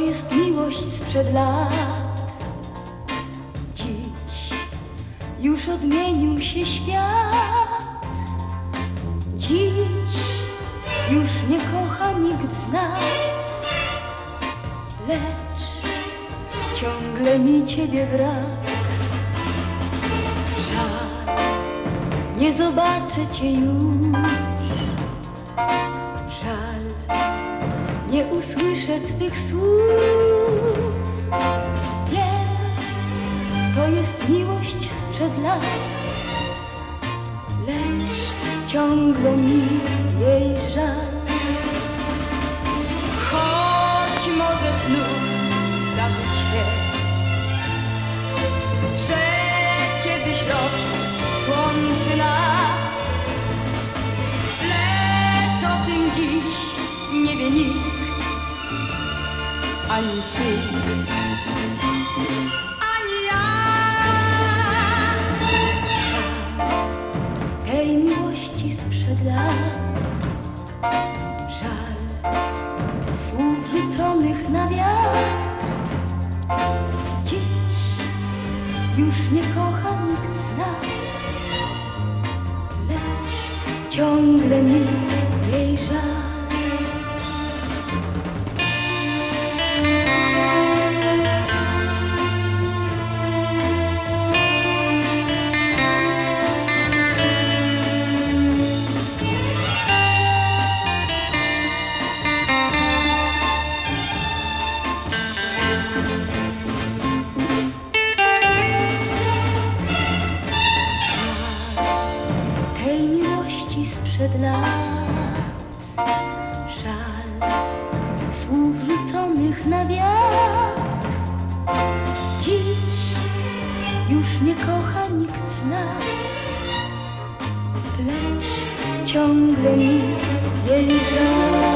miłość sprzed lat. Dziś już odmienił się świat. Dziś już nie kocha nikt z nas, lecz ciągle mi ciebie brak. Żal, nie zobaczę cię już. Żal, nie usłyszę twych słów. Wiem, to jest miłość sprzed lat, lecz ciągle mi jej żal. Choć może znów zdarzyć się, że kiedyś los łączy nas, ani ty, ani ja. Tej miłości sprzed lat, żal słów rzuconych na wiatr. Dziś już nie kocha nikt z nas, lecz ciągle mi sprzed lat. Żal słów rzuconych na wiatr. Dziś już nie kocha nikt z nas, lecz ciągle mi jej żal.